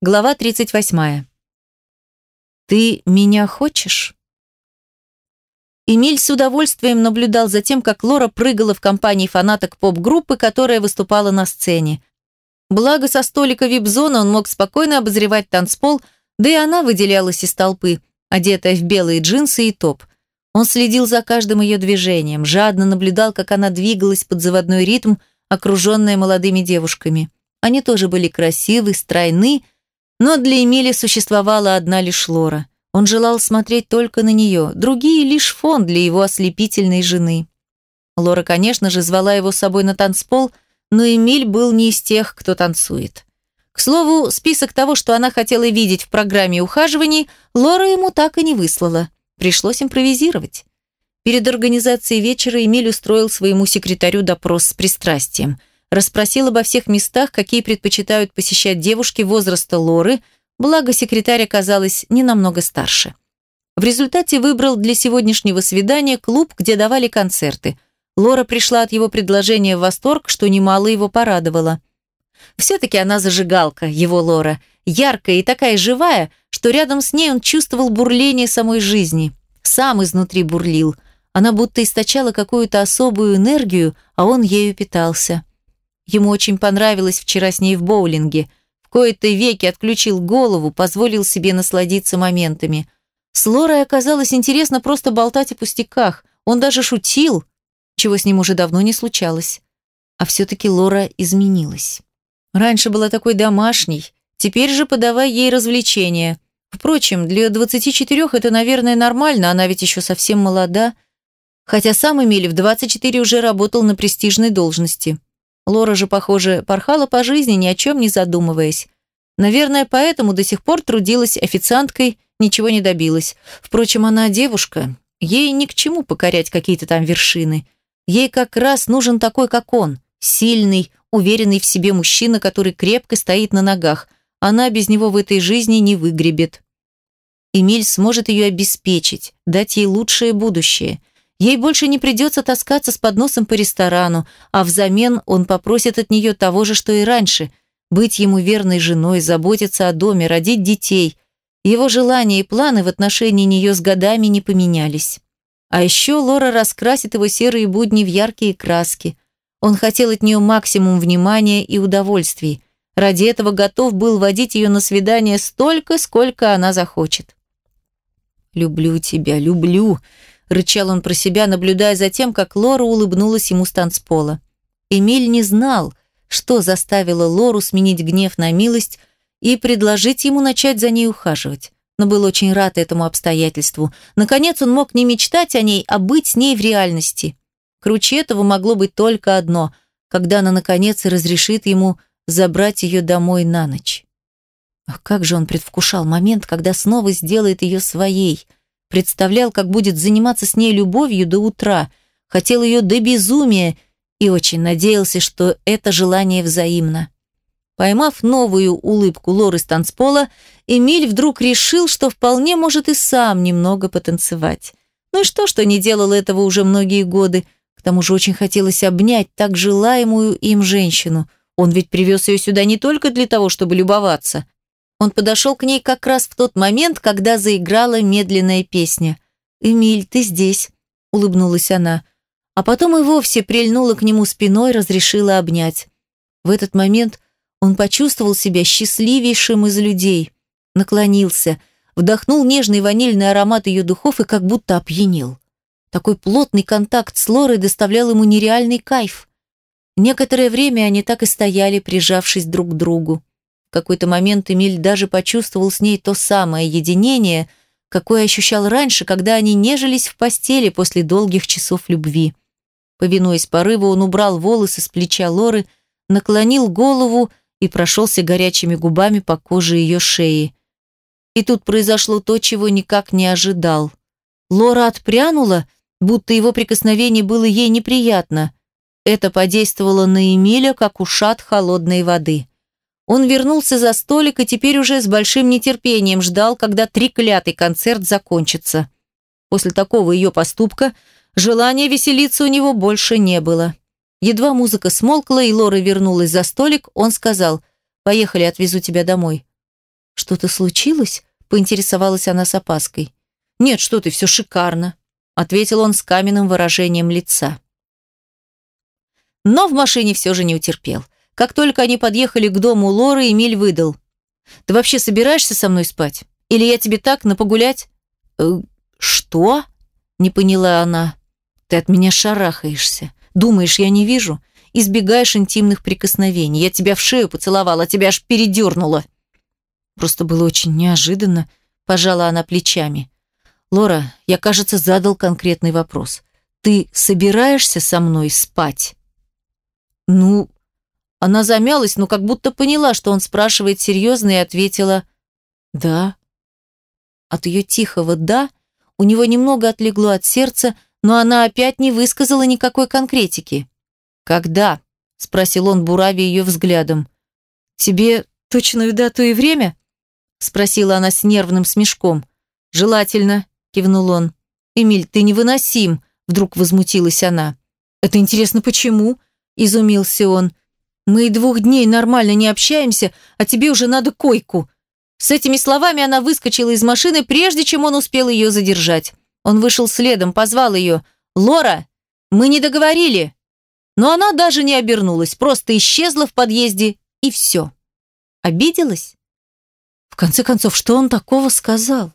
Глава 38. «Ты меня хочешь?» Эмиль с удовольствием наблюдал за тем, как Лора прыгала в компании фанаток поп-группы, которая выступала на сцене. Благо, со столика вип-зоны он мог спокойно обозревать танцпол, да и она выделялась из толпы, одетая в белые джинсы и топ. Он следил за каждым ее движением, жадно наблюдал, как она двигалась под заводной ритм, окруженная молодыми девушками. Они тоже были красивы, стройны, но для Эмили существовала одна лишь Лора – он желал смотреть только на нее, другие лишь фон для его ослепительной жены. Лора, конечно же, звала его с собой на танцпол, но Эмиль был не из тех, кто танцует. К слову, список того, что она хотела видеть в программе ухаживаний, Лора ему так и не выслала. Пришлось импровизировать. Перед организацией вечера Эмиль устроил своему секретарю допрос с пристрастием. Расспросил обо всех местах, какие предпочитают посещать девушки возраста Лоры – благо секретарь оказалась не намного старше. В результате выбрал для сегодняшнего свидания клуб, где давали концерты. Лора пришла от его предложения в восторг, что немало его порадовало. Все-таки она зажигалка, его Лора, яркая и такая живая, что рядом с ней он чувствовал бурление самой жизни. Сам изнутри бурлил. Она будто источала какую-то особую энергию, а он ею питался. Ему очень понравилось вчера с ней в боулинге – в кои-то веки отключил голову, позволил себе насладиться моментами. С Лорой оказалось интересно просто болтать о пустяках. Он даже шутил, чего с ним уже давно не случалось. А все-таки Лора изменилась. Раньше была такой домашней, теперь же подавай ей развлечения. Впрочем, для 24 это, наверное, нормально, она ведь еще совсем молода. Хотя сам Эмиль в 24 уже работал на престижной должности. Лора же, похоже, порхала по жизни, ни о чем не задумываясь. Наверное, поэтому до сих пор трудилась официанткой, ничего не добилась. Впрочем, она девушка, ей ни к чему покорять какие-то там вершины. Ей как раз нужен такой, как он, сильный, уверенный в себе мужчина, который крепко стоит на ногах. Она без него в этой жизни не выгребет. Эмиль сможет ее обеспечить, дать ей лучшее будущее. Ей больше не придется таскаться с подносом по ресторану, а взамен он попросит от нее того же, что и раньше – быть ему верной женой, заботиться о доме, родить детей. Его желания и планы в отношении нее с годами не поменялись. А еще Лора раскрасит его серые будни в яркие краски. Он хотел от нее максимум внимания и удовольствий. Ради этого готов был водить ее на свидание столько, сколько она захочет. «Люблю тебя, люблю», рычал он про себя, наблюдая за тем, как Лора улыбнулась ему с танцпола. Эмиль не знал, что заставило Лору сменить гнев на милость и предложить ему начать за ней ухаживать. Но был очень рад этому обстоятельству. Наконец он мог не мечтать о ней, а быть с ней в реальности. Круче этого могло быть только одно, когда она, наконец, разрешит ему забрать ее домой на ночь. Ах, как же он предвкушал момент, когда снова сделает ее своей – представлял, как будет заниматься с ней любовью до утра, хотел ее до безумия и очень надеялся, что это желание взаимно. Поймав новую улыбку Лоры с танцпола, Эмиль вдруг решил, что вполне может и сам немного потанцевать. Ну и что, что не делал этого уже многие годы, к тому же очень хотелось обнять так желаемую им женщину. Он ведь привез ее сюда не только для того, чтобы любоваться. Он подошел к ней как раз в тот момент, когда заиграла медленная песня. «Эмиль, ты здесь», — улыбнулась она. А потом и вовсе прильнула к нему спиной, разрешила обнять. В этот момент он почувствовал себя счастливейшим из людей. Наклонился, вдохнул нежный ванильный аромат ее духов и как будто опьянел. Такой плотный контакт с Лорой доставлял ему нереальный кайф. Некоторое время они так и стояли, прижавшись друг к другу. В какой-то момент Эмиль даже почувствовал с ней то самое единение, какое ощущал раньше, когда они нежились в постели после долгих часов любви. Повинуясь порыву, он убрал волосы с плеча Лоры, наклонил голову и прошелся горячими губами по коже ее шеи. И тут произошло то, чего никак не ожидал. Лора отпрянула, будто его прикосновение было ей неприятно. Это подействовало на Эмиля, как ушат холодной воды. Он вернулся за столик и теперь уже с большим нетерпением ждал, когда треклятый концерт закончится. После такого ее поступка желания веселиться у него больше не было. Едва музыка смолкла и Лора вернулась за столик, он сказал «Поехали, отвезу тебя домой». «Что-то случилось?» – поинтересовалась она с опаской. «Нет, что ты, все шикарно», – ответил он с каменным выражением лица. Но в машине все же не утерпел. Как только они подъехали к дому Лоры, Эмиль выдал. «Ты вообще собираешься со мной спать? Или я тебе так, на погулять?» «Э, «Что?» – не поняла она. «Ты от меня шарахаешься. Думаешь, я не вижу? Избегаешь интимных прикосновений. Я тебя в шею поцеловала, тебя аж передернула». Просто было очень неожиданно, пожала она плечами. «Лора, я, кажется, задал конкретный вопрос. Ты собираешься со мной спать?» «Ну...» Она замялась, но как будто поняла, что он спрашивает серьезно, и ответила «Да». От ее тихого «да» у него немного отлегло от сердца, но она опять не высказала никакой конкретики. «Когда?» – спросил он, буравя ее взглядом. «Тебе точную дату и время?» – спросила она с нервным смешком. «Желательно», – кивнул он. «Эмиль, ты невыносим», – вдруг возмутилась она. «Это интересно, почему?» – изумился он. «Мы и двух дней нормально не общаемся, а тебе уже надо койку». С этими словами она выскочила из машины, прежде чем он успел ее задержать. Он вышел следом, позвал ее. «Лора, мы не договорили!» Но она даже не обернулась, просто исчезла в подъезде, и все. Обиделась? В конце концов, что он такого сказал?